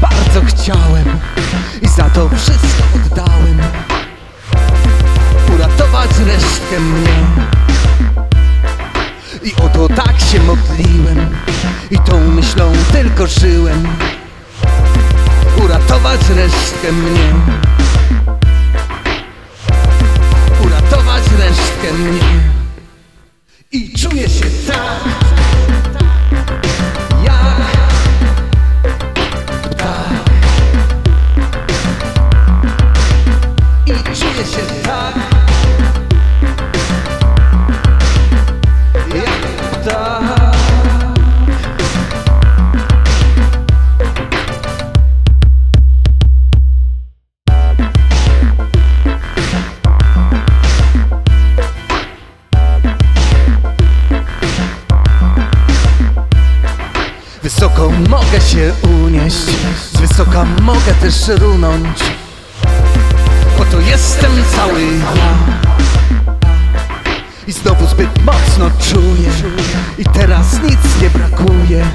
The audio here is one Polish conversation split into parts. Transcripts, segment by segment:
bardzo chciałem I za to wszystko oddałem. Uratować resztę mnie. I oto tak się modliłem I tą myślą tylko żyłem. Uratować resztę mnie. Wysoko mogę się unieść Z wysoka mogę też runąć. Oto jestem cały ja. I znowu zbyt mocno czuję I teraz nic nie brakuje.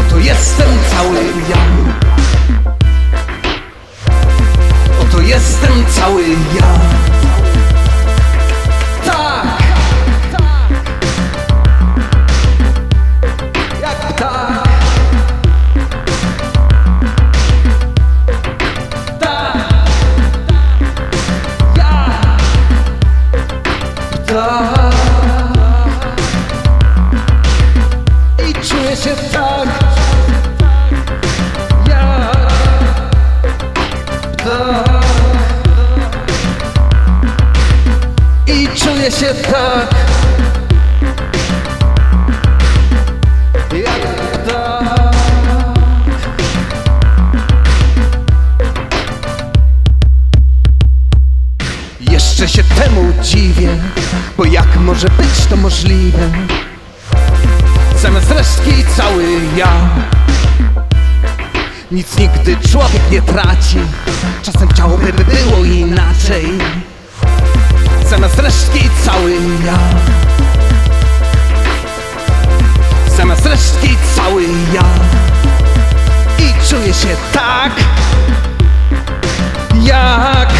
Oto jestem cały ja. Oto jestem cały ja się tak! Ja! Tak! I czuję się tak! Jak tak Jeszcze się temu dziwię Bo jak może być to możliwe Zamiast resztki cały ja. Nic nigdy człowiek nie traci. Czasem chciałoby by było inaczej. Zamiast resztki cały ja. Zamiast resztki cały ja. I czuję się tak Jak